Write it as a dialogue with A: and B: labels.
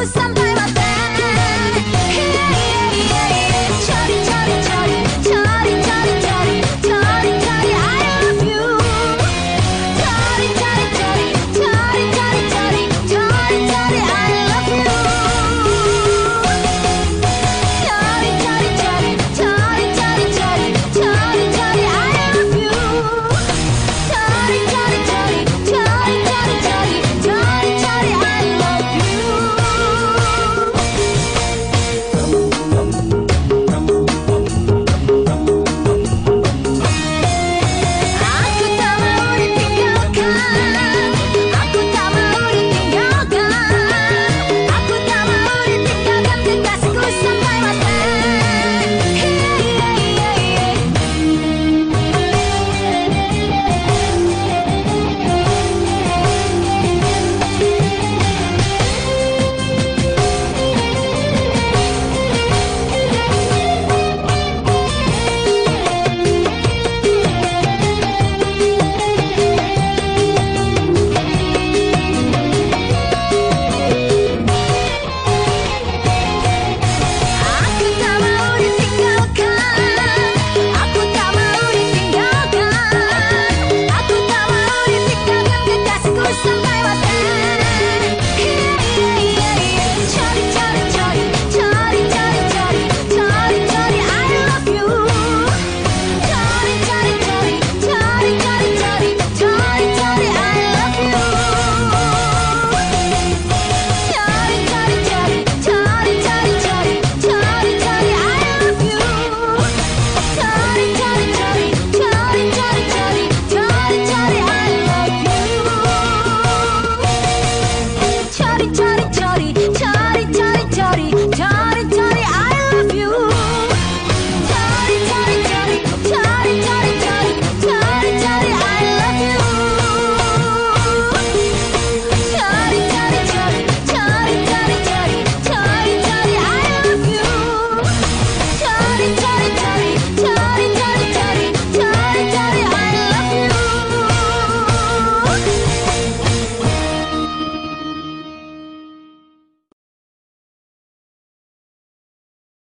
A: know something.